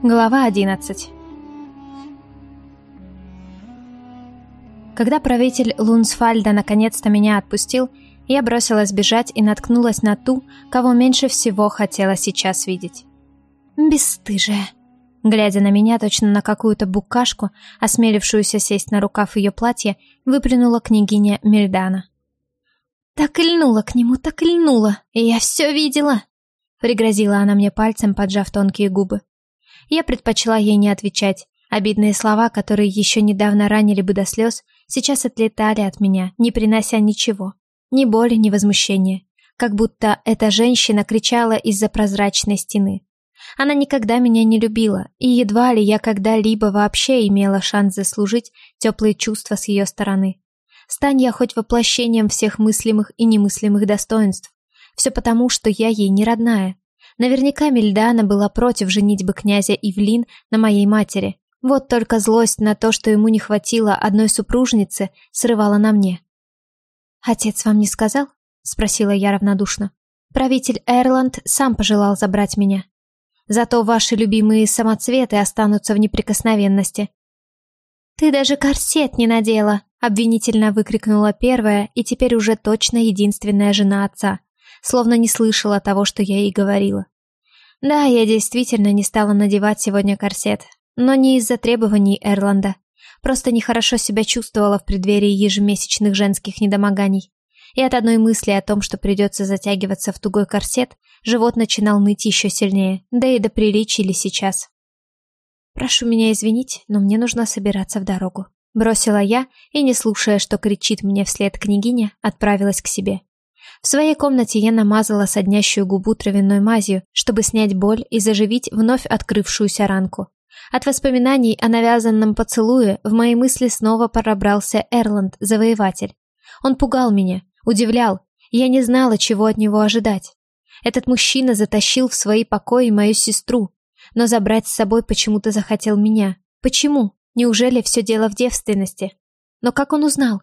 Глава 11 Когда правитель Лунсфальда наконец-то меня отпустил, я бросилась бежать и наткнулась на ту, кого меньше всего хотела сейчас видеть. Бесстыжая. Глядя на меня точно на какую-то букашку, осмелившуюся сесть на рукав ее платья, выплюнула княгиня Мельдана. «Так льнула к нему, так льнула, и я все видела!» Пригрозила она мне пальцем, поджав тонкие губы. Я предпочла ей не отвечать. Обидные слова, которые еще недавно ранили бы до слез, сейчас отлетали от меня, не принося ничего. Ни боли, ни возмущения. Как будто эта женщина кричала из-за прозрачной стены. Она никогда меня не любила, и едва ли я когда-либо вообще имела шанс заслужить теплые чувства с ее стороны. Стань я хоть воплощением всех мыслимых и немыслимых достоинств. Все потому, что я ей не родная, Наверняка Мильдана была против женитьбы князя Ивлин на моей матери. Вот только злость на то, что ему не хватило одной супружницы, срывала на мне. «Отец вам не сказал?» — спросила я равнодушно. «Правитель Эрланд сам пожелал забрать меня. Зато ваши любимые самоцветы останутся в неприкосновенности». «Ты даже корсет не надела!» — обвинительно выкрикнула первая и теперь уже точно единственная жена отца словно не слышала того, что я ей говорила. Да, я действительно не стала надевать сегодня корсет, но не из-за требований Эрланда. Просто нехорошо себя чувствовала в преддверии ежемесячных женских недомоганий. И от одной мысли о том, что придется затягиваться в тугой корсет, живот начинал ныть еще сильнее, да и до приличий ли сейчас. «Прошу меня извинить, но мне нужно собираться в дорогу», бросила я и, не слушая, что кричит мне вслед княгиня, отправилась к себе. В своей комнате я намазала соднящую губу травяной мазью, чтобы снять боль и заживить вновь открывшуюся ранку. От воспоминаний о навязанном поцелуе в мои мысли снова пробрался Эрланд, завоеватель. Он пугал меня, удивлял, я не знала, чего от него ожидать. Этот мужчина затащил в свои покои мою сестру, но забрать с собой почему-то захотел меня. Почему? Неужели все дело в девственности? Но как он узнал?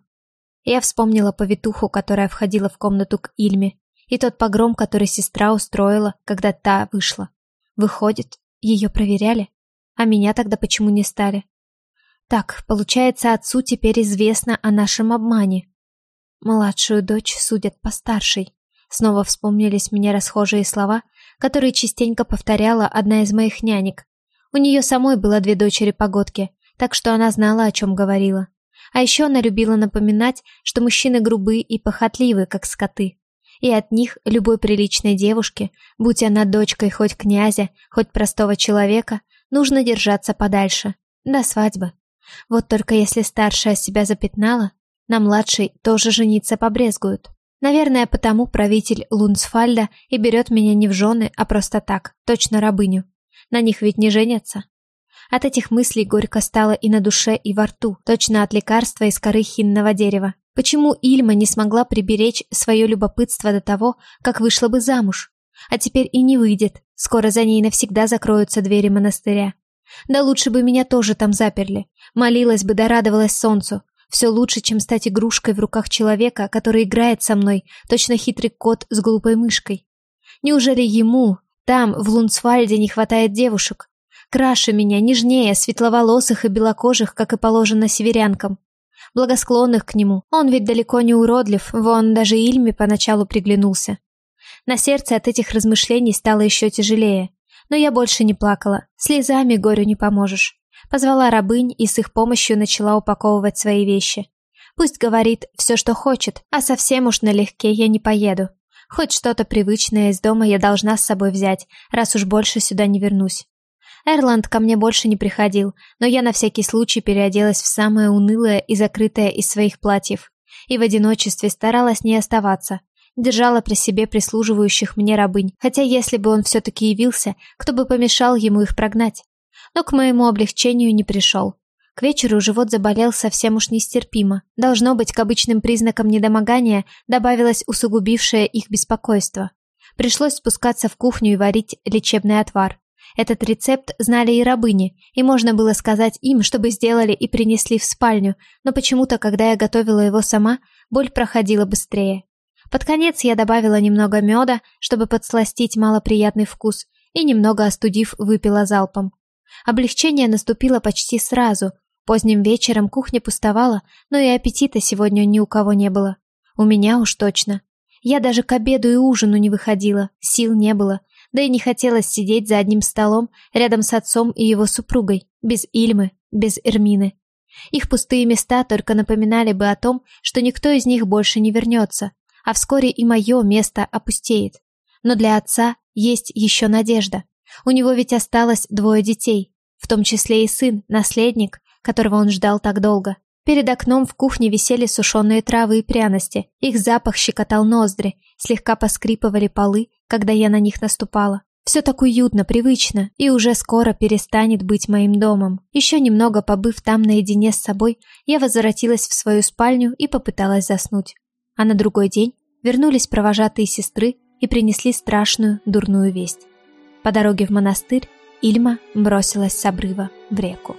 Я вспомнила повитуху, которая входила в комнату к Ильме, и тот погром, который сестра устроила, когда та вышла. Выходит, ее проверяли? А меня тогда почему не стали? Так, получается, отцу теперь известно о нашем обмане. Младшую дочь судят по старшей. Снова вспомнились мне расхожие слова, которые частенько повторяла одна из моих нянек. У нее самой было две дочери-погодки, так что она знала, о чем говорила. А еще она любила напоминать, что мужчины грубы и похотливы, как скоты. И от них любой приличной девушке, будь она дочкой хоть князя, хоть простого человека, нужно держаться подальше, до свадьбы. Вот только если старшая себя запятнала, на младшей тоже жениться побрезгуют. Наверное, потому правитель Лунсфальда и берет меня не в жены, а просто так, точно рабыню. На них ведь не женятся. От этих мыслей горько стало и на душе, и во рту, точно от лекарства из коры хинного дерева. Почему Ильма не смогла приберечь свое любопытство до того, как вышла бы замуж? А теперь и не выйдет, скоро за ней навсегда закроются двери монастыря. Да лучше бы меня тоже там заперли. Молилась бы да радовалась солнцу. Все лучше, чем стать игрушкой в руках человека, который играет со мной, точно хитрый кот с глупой мышкой. Неужели ему, там, в Лунсвальде, не хватает девушек? Краше меня, нежнее, светловолосых и белокожих, как и положено северянкам. Благосклонных к нему. Он ведь далеко не уродлив, вон даже Ильме поначалу приглянулся. На сердце от этих размышлений стало еще тяжелее. Но я больше не плакала. Слезами горю не поможешь. Позвала рабынь и с их помощью начала упаковывать свои вещи. Пусть говорит все, что хочет, а совсем уж налегке я не поеду. Хоть что-то привычное из дома я должна с собой взять, раз уж больше сюда не вернусь. Эрланд ко мне больше не приходил, но я на всякий случай переоделась в самое унылое и закрытое из своих платьев. И в одиночестве старалась не оставаться. Держала при себе прислуживающих мне рабынь, хотя если бы он все-таки явился, кто бы помешал ему их прогнать. Но к моему облегчению не пришел. К вечеру живот заболел совсем уж нестерпимо. Должно быть, к обычным признакам недомогания добавилось усугубившее их беспокойство. Пришлось спускаться в кухню и варить лечебный отвар. Этот рецепт знали и рабыни, и можно было сказать им, чтобы сделали и принесли в спальню, но почему-то, когда я готовила его сама, боль проходила быстрее. Под конец я добавила немного меда, чтобы подсластить малоприятный вкус, и немного остудив, выпила залпом. Облегчение наступило почти сразу. Поздним вечером кухня пустовала, но и аппетита сегодня ни у кого не было. У меня уж точно. Я даже к обеду и ужину не выходила, сил не было, да и не хотелось сидеть за одним столом рядом с отцом и его супругой, без Ильмы, без Эрмины. Их пустые места только напоминали бы о том, что никто из них больше не вернется, а вскоре и мое место опустеет. Но для отца есть еще надежда. У него ведь осталось двое детей, в том числе и сын, наследник, которого он ждал так долго. Перед окном в кухне висели сушеные травы и пряности. Их запах щекотал ноздри, слегка поскрипывали полы, когда я на них наступала. Все так уютно, привычно, и уже скоро перестанет быть моим домом. Еще немного побыв там наедине с собой, я возвратилась в свою спальню и попыталась заснуть. А на другой день вернулись провожатые сестры и принесли страшную, дурную весть. По дороге в монастырь Ильма бросилась с обрыва в реку.